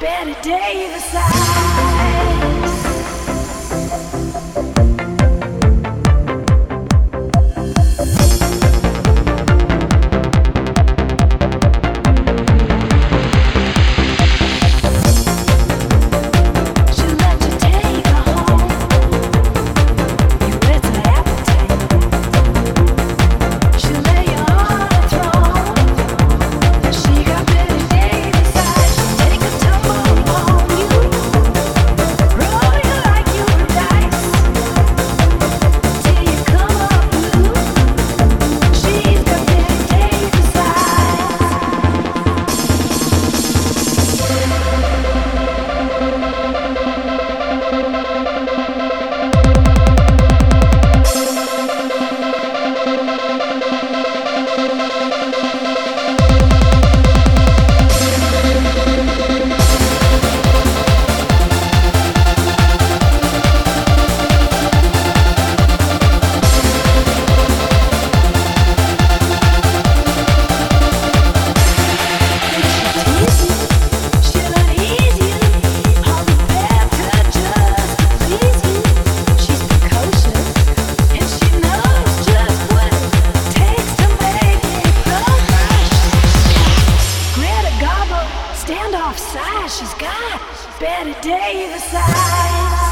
Better day the side. Off side, she's got Betty Davis eyes.